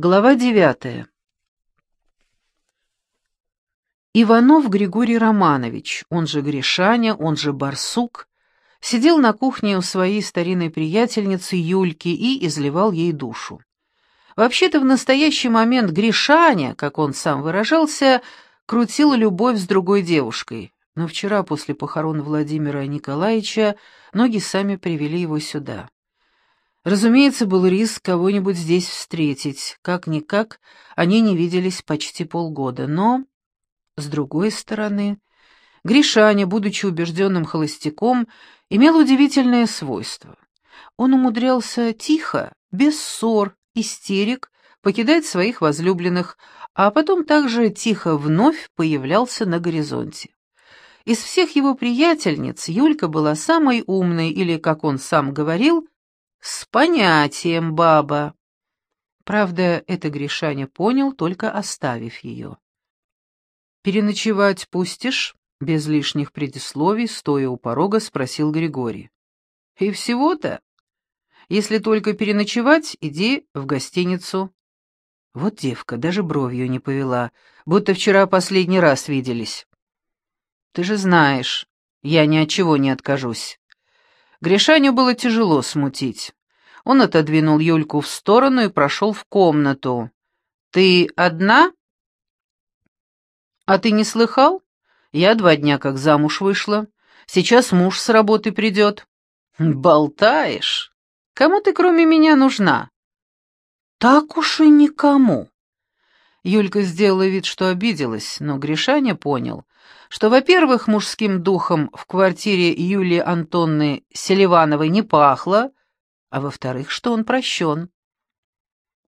Глава девятая. Иванов Григорий Романович, он же Гришаня, он же Барсук, сидел на кухне у своей старинной приятельницы Юльки и изливал ей душу. Вообще-то в настоящий момент Гришаня, как он сам выражался, крутил любовь с другой девушкой, но вчера после похорон Владимира Николаевича ноги сами привели его сюда. Разумеется, был риск кого-нибудь здесь встретить. Как-никак, они не виделись почти полгода. Но, с другой стороны, Гришаня, будучи убежденным холостяком, имел удивительное свойство. Он умудрялся тихо, без ссор, истерик, покидать своих возлюбленных, а потом также тихо вновь появлялся на горизонте. Из всех его приятельниц Юлька была самой умной или, как он сам говорил, «С понятием, баба!» Правда, это Гришаня понял, только оставив ее. «Переночевать пустишь?» — без лишних предисловий, стоя у порога, спросил Григорий. «И всего-то? Если только переночевать, иди в гостиницу». Вот девка даже бровью не повела, будто вчера последний раз виделись. «Ты же знаешь, я ни от чего не откажусь. Гришаню было тяжело смутить. Он отодвинул Юльку в сторону и прошел в комнату. «Ты одна?» «А ты не слыхал? Я два дня как замуж вышла. Сейчас муж с работы придет». «Болтаешь? Кому ты кроме меня нужна?» «Так уж и никому». Юлька сделала вид, что обиделась, но Гришаня понял, что, во-первых, мужским духом в квартире Юлии Антонны Селивановой не пахло, а во-вторых, что он прощен.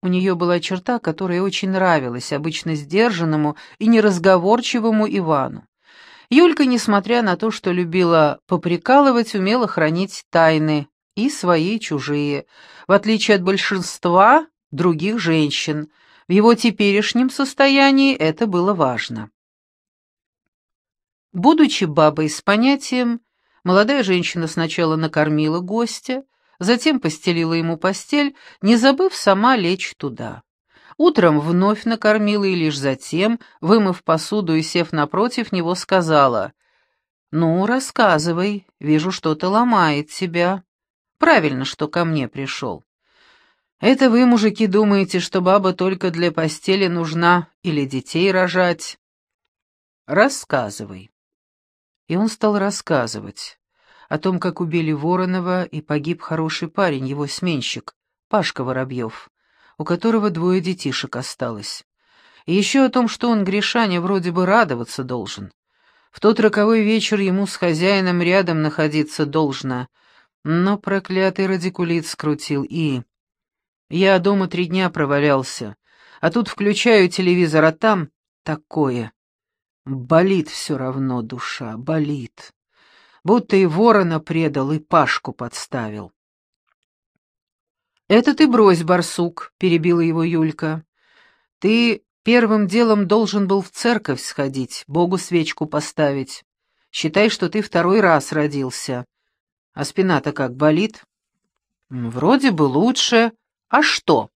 У нее была черта, которая очень нравилась обычно сдержанному и неразговорчивому Ивану. Юлька, несмотря на то, что любила поприкалывать, умела хранить тайны, и свои, и чужие, в отличие от большинства других женщин. В его теперешнем состоянии это было важно. Будучи бабой с понятием, молодая женщина сначала накормила гостя, затем постелила ему постель, не забыв сама лечь туда. Утром вновь накормила и лишь затем, вымыв посуду и сев напротив него, сказала, «Ну, рассказывай, вижу, что-то ломает тебя. Правильно, что ко мне пришел. Это вы, мужики, думаете, что баба только для постели нужна или детей рожать? Рассказывай». И он стал рассказывать о том, как убили Воронова и погиб хороший парень, его сменщик, Пашка Воробьев, у которого двое детишек осталось. И еще о том, что он, Гришаня, вроде бы радоваться должен. В тот роковой вечер ему с хозяином рядом находиться должно, но проклятый радикулит скрутил и... Я дома три дня провалялся, а тут включаю телевизор, а там такое. Болит все равно душа, болит. Будто и ворона предал, и Пашку подставил. «Это ты брось, барсук», — перебила его Юлька. «Ты первым делом должен был в церковь сходить, Богу свечку поставить. Считай, что ты второй раз родился. А спина-то как болит?» «Вроде бы лучше. А что?»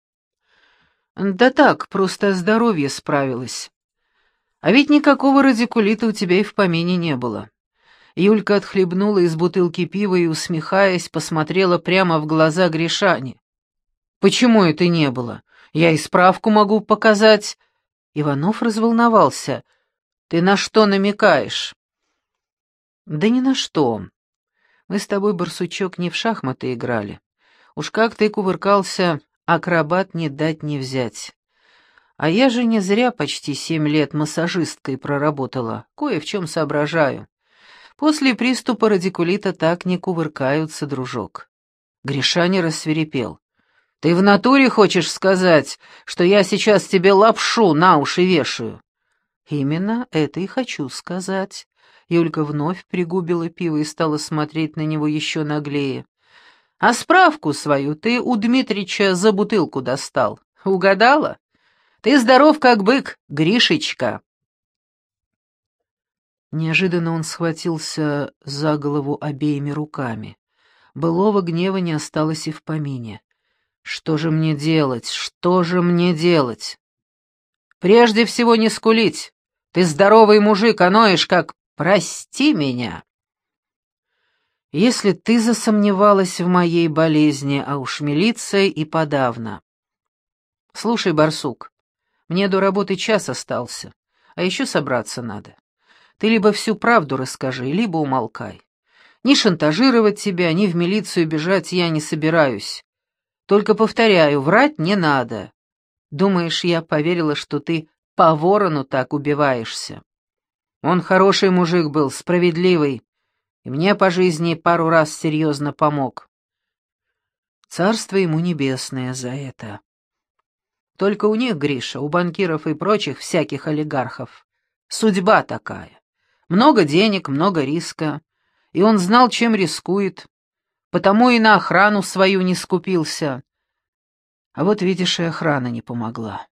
«Да так, просто здоровье справилось. А ведь никакого радикулита у тебя и в помине не было. Юлька отхлебнула из бутылки пива и, усмехаясь, посмотрела прямо в глаза Гришани. «Почему это не было? Я и справку могу показать». Иванов разволновался. «Ты на что намекаешь?» «Да ни на что. Мы с тобой, барсучок, не в шахматы играли. Уж как ты кувыркался, акробат не дать не взять. А я же не зря почти семь лет массажисткой проработала, кое в чем соображаю. После приступа радикулита так не кувыркаются, дружок. Гришаня рассверепел. «Ты в натуре хочешь сказать, что я сейчас тебе лапшу на уши вешаю?» «Именно это и хочу сказать». Юлька вновь пригубила пиво и стала смотреть на него еще наглее. «А справку свою ты у Дмитрича за бутылку достал. Угадала?» Ты здоров, как бык, Гришечка!» Неожиданно он схватился за голову обеими руками. Былого гнева не осталось и в помине. Что же мне делать? Что же мне делать? Прежде всего не скулить. Ты здоровый мужик, а ноешь как «прости меня». Если ты засомневалась в моей болезни, а уж милиция и подавно. Слушай, барсук, мне до работы час остался, а еще собраться надо. Ты либо всю правду расскажи, либо умолкай. Ни шантажировать тебя, ни в милицию бежать я не собираюсь. Только повторяю, врать не надо. Думаешь, я поверила, что ты по ворону так убиваешься? Он хороший мужик был, справедливый, и мне по жизни пару раз серьезно помог. Царство ему небесное за это. Только у них, Гриша, у банкиров и прочих всяких олигархов, судьба такая. Много денег, много риска, и он знал, чем рискует, потому и на охрану свою не скупился. А вот, видишь, и охрана не помогла.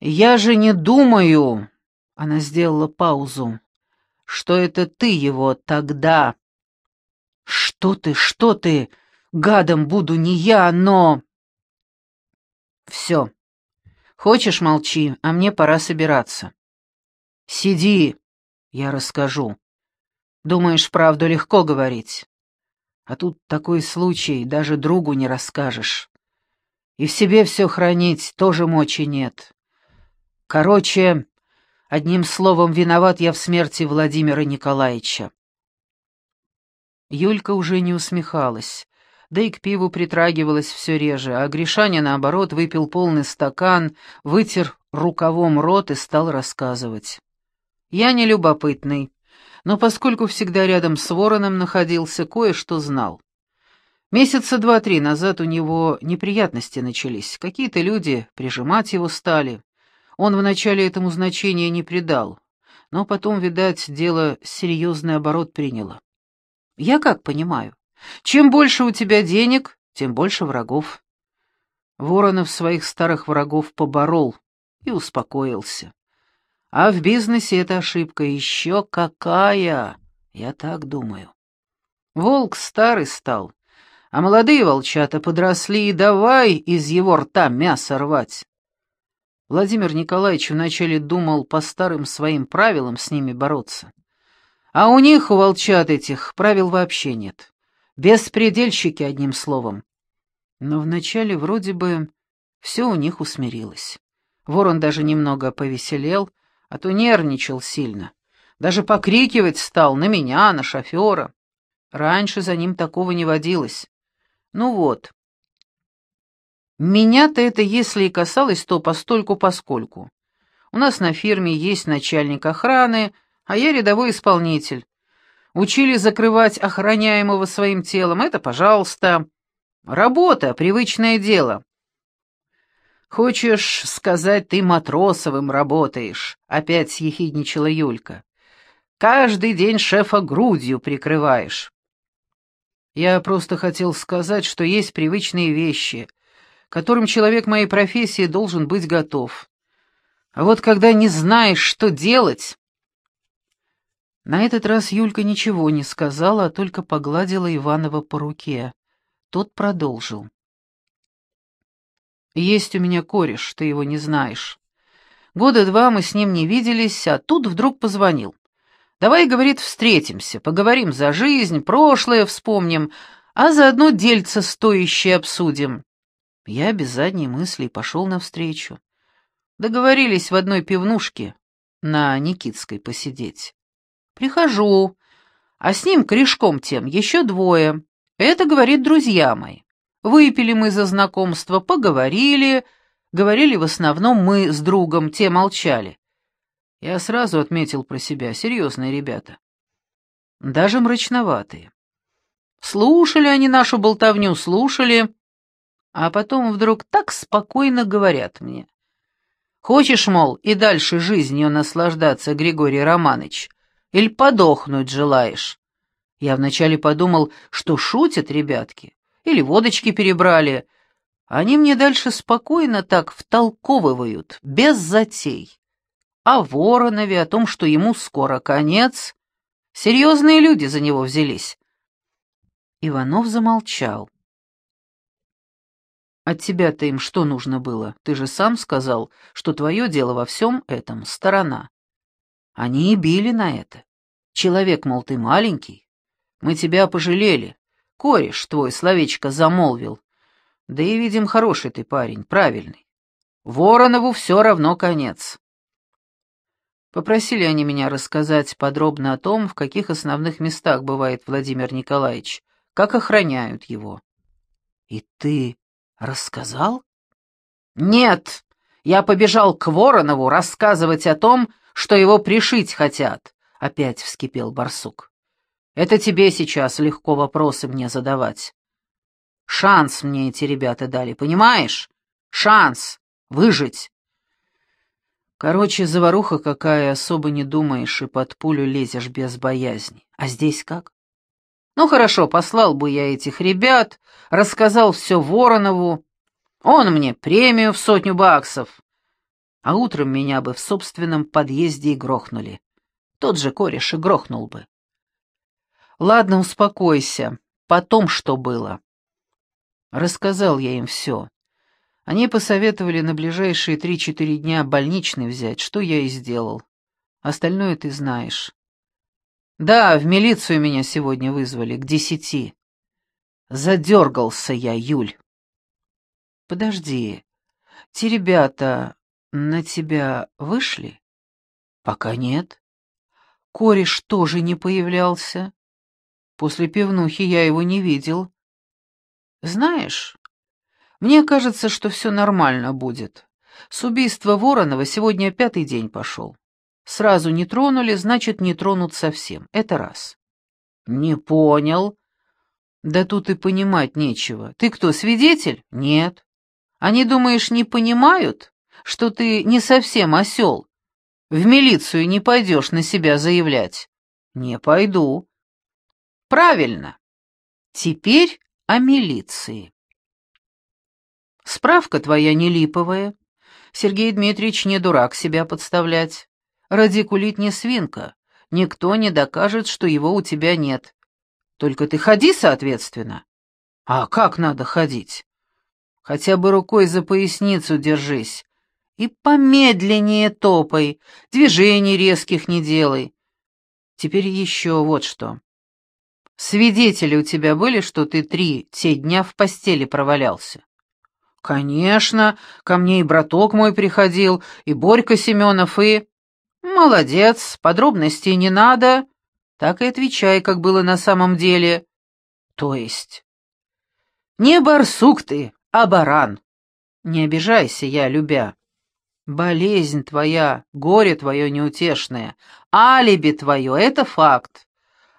«Я же не думаю...» — она сделала паузу что это ты его тогда...» «Что ты, что ты? Гадом буду не я, но...» «Все. Хочешь, молчи, а мне пора собираться». «Сиди, я расскажу. Думаешь, правду легко говорить? А тут такой случай, даже другу не расскажешь. И в себе все хранить тоже мочи нет. Короче, Одним словом, виноват я в смерти Владимира Николаевича. Юлька уже не усмехалась, да и к пиву притрагивалась все реже, а Гришаня, наоборот, выпил полный стакан, вытер рукавом рот и стал рассказывать. Я не любопытный, но поскольку всегда рядом с вороном находился, кое-что знал. Месяца два-три назад у него неприятности начались, какие-то люди прижимать его стали. Он вначале этому значения не придал, но потом, видать, дело серьезный оборот приняло. Я как понимаю, чем больше у тебя денег, тем больше врагов. Воронов своих старых врагов поборол и успокоился. А в бизнесе эта ошибка еще какая, я так думаю. Волк старый стал, а молодые волчата подросли, и давай из его рта мясо рвать. Владимир Николаевич вначале думал по старым своим правилам с ними бороться. А у них, у волчат этих, правил вообще нет. Беспредельщики, одним словом. Но вначале вроде бы все у них усмирилось. Ворон даже немного повеселел, а то нервничал сильно. Даже покрикивать стал на меня, на шофера. Раньше за ним такого не водилось. Ну вот, меня-то это, если и касалось, то постольку-поскольку. У нас на фирме есть начальник охраны, а я рядовой исполнитель. Учили закрывать охраняемого своим телом, это пожалуйста. Работа, привычное дело. Хочешь сказать, ты матросовым работаешь, опять съехидничала Юлька. Каждый день шефа грудью прикрываешь. Я просто хотел сказать, что есть привычные вещи — которым человек моей профессии должен быть готов. А вот когда не знаешь, что делать... На этот раз Юлька ничего не сказала, а только погладила Иванова по руке. Тот продолжил. «Есть у меня кореш, ты его не знаешь. Года два мы с ним не виделись, а тут вдруг позвонил. Давай, говорит, встретимся, поговорим за жизнь, прошлое вспомним, а заодно дельца стоящее обсудим. Я без задней мысли пошел навстречу. Договорились в одной пивнушке на Никитской посидеть. Прихожу, а с ним корешком тем еще двое. Это, говорит, друзья мои. Выпили мы за знакомство, поговорили, говорили в основном мы с другом, те молчали. Я сразу отметил про себя, серьезные ребята. Даже мрачноватые. Слушали они нашу болтовню, слушали, а потом вдруг так спокойно говорят мне. «Хочешь, мол, и дальше жизнью наслаждаться, Григорий Романович, или подохнуть желаешь?» Я вначале подумал, что шутят ребятки, или водочки перебрали. Они мне дальше спокойно так втолковывают, без затей. О Воронове, о том, что ему скоро конец. Серьезные люди за него взялись. Иванов замолчал. От тебя-то им что нужно было? Ты же сам сказал, что твое дело во всем этом — сторона. Они и били на это. Человек, мол, ты маленький. Мы тебя пожалели. Кореш твой словечко замолвил. Да и, видим, хороший ты парень, правильный. Воронову все равно конец. Попросили они меня рассказать подробно о том, в каких основных местах бывает Владимир Николаевич, как охраняют его. И ты рассказал? Нет, я побежал к Воронову рассказывать о том, что его пришить хотят, — опять вскипел барсук. Это тебе сейчас легко вопросы мне задавать. Шанс мне эти ребята дали, понимаешь? Шанс выжить. Короче, заваруха какая, особо не думаешь и под пулю лезешь без боязни. А здесь как? Ну хорошо, послал бы я этих ребят, рассказал все Воронову. Он мне премию в сотню баксов. А утром меня бы в собственном подъезде и грохнули. Тот же кореш и грохнул бы. Ладно, успокойся. Потом что было? Рассказал я им все. Они посоветовали на ближайшие три-четыре дня больничный взять, что я и сделал. Остальное ты знаешь. Да, в милицию меня сегодня вызвали, к десяти. Задергался я, Юль. Подожди, те ребята на тебя вышли? Пока нет. Кореш тоже не появлялся. После пивнухи я его не видел. Знаешь, мне кажется, что все нормально будет. С убийства Воронова сегодня пятый день пошел. Сразу не тронули, значит, не тронут совсем. Это раз. Не понял. Да тут и понимать нечего. Ты кто, свидетель? Нет. Они, думаешь, не понимают, что ты не совсем осел? В милицию не пойдешь на себя заявлять? Не пойду. Правильно. Теперь о милиции. Справка твоя не липовая. Сергей Дмитриевич не дурак себя подставлять. Радикулит не свинка. Никто не докажет, что его у тебя нет. Только ты ходи, соответственно. А как надо ходить? Хотя бы рукой за поясницу держись. И помедленнее топай, движений резких не делай. Теперь еще вот что. Свидетели у тебя были, что ты три те дня в постели провалялся? «Конечно, ко мне и браток мой приходил, и Борька Семенов, и...» «Молодец, подробностей не надо. Так и отвечай, как было на самом деле. То есть...» «Не барсук ты, а баран. Не обижайся, я любя. Болезнь твоя, горе твое неутешное, алиби твое — это факт.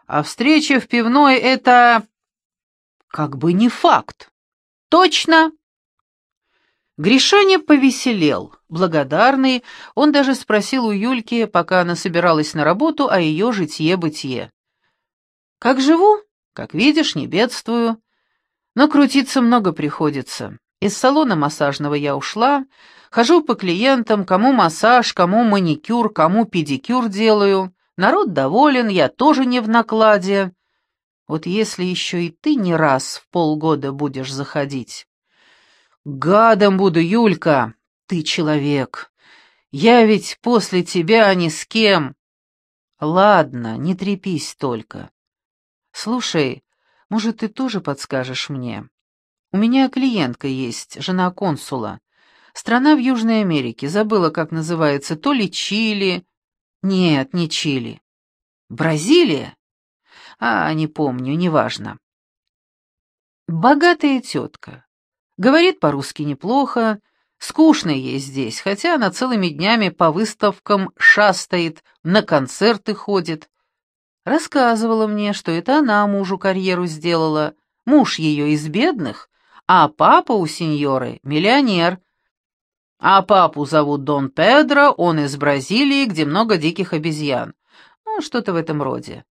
А встреча в пивной — это... как бы не факт. Точно?» Гришаня повеселел. Благодарный, он даже спросил у Юльки, пока она собиралась на работу, о ее житье-бытие. «Как живу? Как видишь, не бедствую. Но крутиться много приходится. Из салона массажного я ушла, хожу по клиентам, кому массаж, кому маникюр, кому педикюр делаю. Народ доволен, я тоже не в накладе. Вот если еще и ты не раз в полгода будешь заходить...» «Гадом буду, Юлька! Ты человек! Я ведь после тебя ни с кем!» «Ладно, не трепись только. Слушай, может, ты тоже подскажешь мне? У меня клиентка есть, жена консула. Страна в Южной Америке, забыла, как называется, то ли Чили... Нет, не Чили. Бразилия? А, не помню, неважно. Богатая тетка, Говорит по-русски неплохо, скучно ей здесь, хотя она целыми днями по выставкам шастает, на концерты ходит. Рассказывала мне, что это она мужу карьеру сделала, муж ее из бедных, а папа у сеньоры — миллионер. А папу зовут Дон Педро, он из Бразилии, где много диких обезьян. Ну, что-то в этом роде.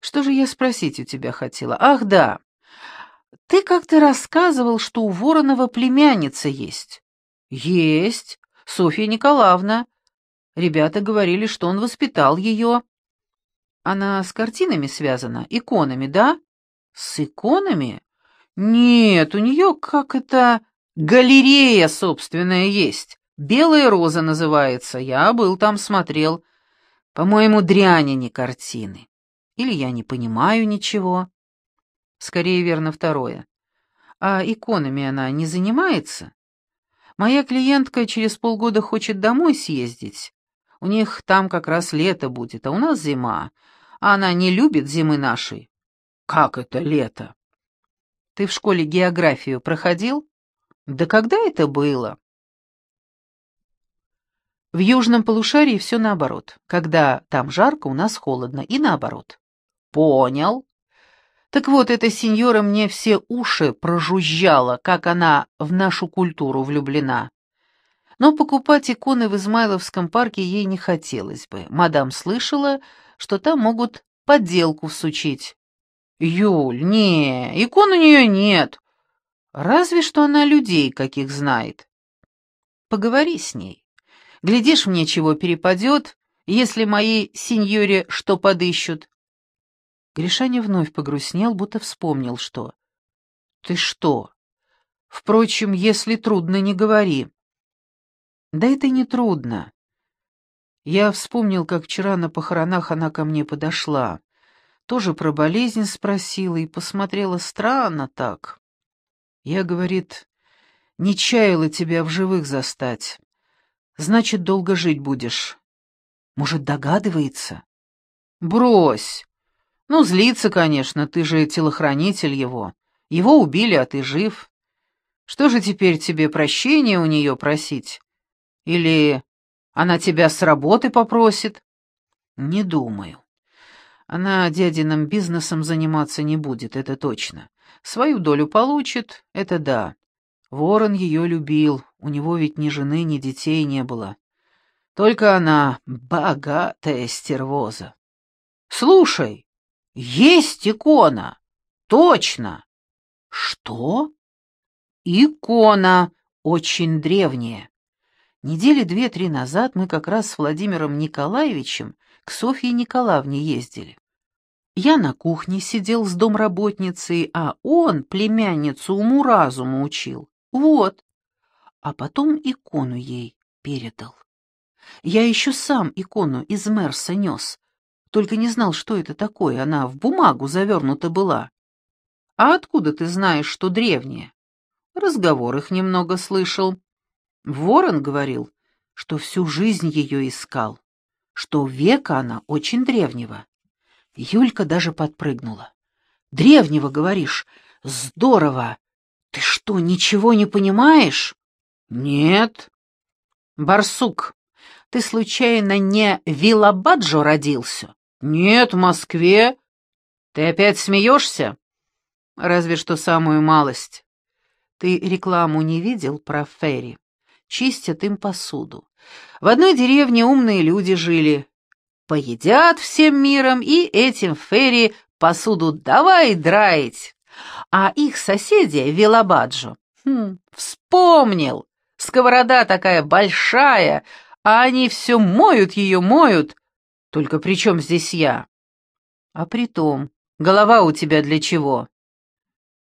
Что же я спросить у тебя хотела? Ах, да. Ты как-то рассказывал, что у Воронова племянница есть. Есть, Софья Николаевна. Ребята говорили, что он воспитал ее. Она с картинами связана, иконами, да? С иконами? Нет, у нее как это Галерея собственная есть. Белая роза называется. Я был там, смотрел. По-моему, дряни не картины. Или я не понимаю ничего. Скорее, верно, второе. А иконами она не занимается? Моя клиентка через полгода хочет домой съездить. У них там как раз лето будет, а у нас зима. А она не любит зимы нашей. Как это лето? Ты в школе географию проходил? Да когда это было? В южном полушарии все наоборот. Когда там жарко, у нас холодно, и наоборот. Понял. Так вот, эта сеньора мне все уши прожужжала, как она в нашу культуру влюблена. Но покупать иконы в Измайловском парке ей не хотелось бы. Мадам слышала, что там могут подделку всучить. «Юль, не, икон у нее нет. Разве что она людей каких знает. Поговори с ней. Глядишь, мне чего перепадет, если мои сеньоре что подыщут. Гришаня вновь погрустнел, будто вспомнил что. «Ты что? Впрочем, если трудно, не говори». «Да это не трудно. Я вспомнил, как вчера на похоронах она ко мне подошла. Тоже про болезнь спросила и посмотрела странно так. Я, говорит, не чаяла тебя в живых застать. Значит, долго жить будешь. Может, догадывается? Брось. Ну, злится, конечно, ты же телохранитель его. Его убили, а ты жив. Что же теперь тебе прощения у нее просить? Или она тебя с работы попросит? Не думаю. Она дядиным бизнесом заниматься не будет, это точно. Свою долю получит, это да. Ворон ее любил, у него ведь ни жены, ни детей не было. Только она богатая стервоза. Слушай, есть икона. Точно. Что? Икона очень древняя. Недели две-три назад мы как раз с Владимиром Николаевичем к Софье Николаевне ездили. Я на кухне сидел с домработницей, а он племянницу уму-разуму учил. Вот. А потом икону ей передал. Я еще сам икону из Мерса нес, только не знал, что это такое, она в бумагу завернута была. А откуда ты знаешь, что древняя? Разговор их немного слышал. Ворон говорил, что всю жизнь ее искал, что века она очень древнего. Юлька даже подпрыгнула. «Древнего, говоришь? Здорово! Ты что, ничего не понимаешь?» «Нет». «Барсук, ты случайно не в Вилабаджо родился?» «Нет, в Москве». «Ты опять смеешься?» «Разве что самую малость. Ты рекламу не видел про Ферри? Чистят им посуду. В одной деревне умные люди жили. Поедят всем миром, и этим Ферри посуду давай драить. А их соседи Вилабаджо. Хм, вспомнил. Сковорода такая большая, а они все моют ее, моют, только при чем здесь я? А при том, голова у тебя для чего?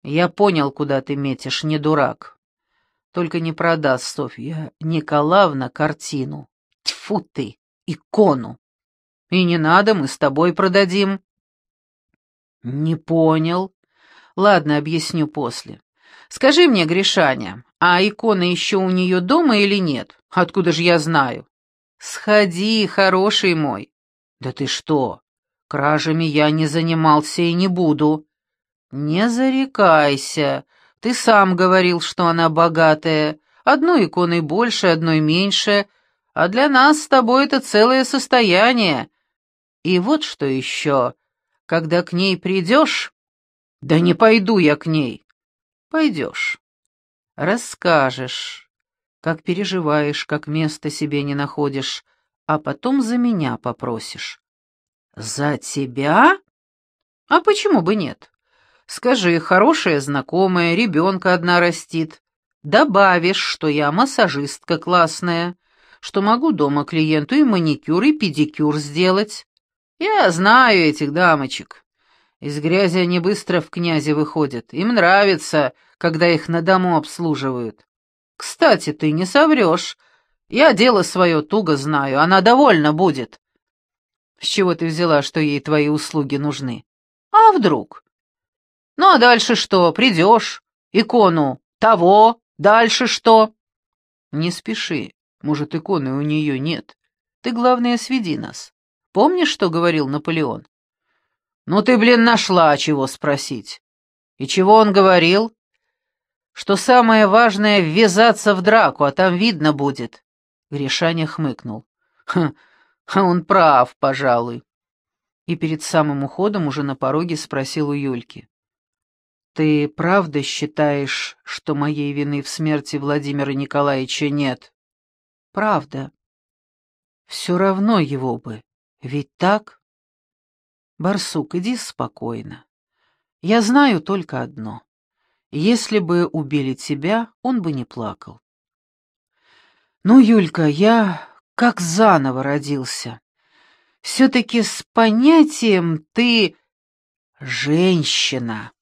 Я понял, куда ты метишь, не дурак. Только не продаст Софья Николаевна картину. Тьфу ты, икону. И не надо, мы с тобой продадим. Не понял. Ладно, объясню после. Скажи мне, Гришаня, а икона еще у нее дома или нет? Откуда же я знаю? Сходи, хороший мой. «Да ты что? Кражами я не занимался и не буду». «Не зарекайся. Ты сам говорил, что она богатая. Одной иконой больше, одной меньше. А для нас с тобой это целое состояние. И вот что еще. Когда к ней придешь...» «Да не пойду я к ней». «Пойдешь. Расскажешь, как переживаешь, как места себе не находишь» а потом за меня попросишь». «За тебя? А почему бы нет? Скажи, хорошая знакомая, ребенка одна растит. Добавишь, что я массажистка классная, что могу дома клиенту и маникюр, и педикюр сделать. Я знаю этих дамочек. Из грязи они быстро в князи выходят. Им нравится, когда их на дому обслуживают. Кстати, ты не соврешь. Я дело свое туго знаю, она довольна будет. С чего ты взяла, что ей твои услуги нужны? А вдруг? Ну а дальше что, придешь, икону того, дальше что? Не спеши, может, иконы у нее нет. Ты, главное, сведи нас. Помнишь, что говорил Наполеон? Ну ты, блин, нашла, чего спросить. И чего он говорил? Что самое важное — ввязаться в драку, а там видно будет. Гришаня хмыкнул. Ха, а он прав, пожалуй. И перед самым уходом уже на пороге спросил у Юльки. «Ты правда считаешь, что моей вины в смерти Владимира Николаевича нет?» «Правда. Все равно его бы. Ведь так?» «Барсук, иди спокойно. Я знаю только одно. Если бы убили тебя, он бы не плакал. Ну, Юлька, я как заново родился. Все-таки с понятием ты женщина.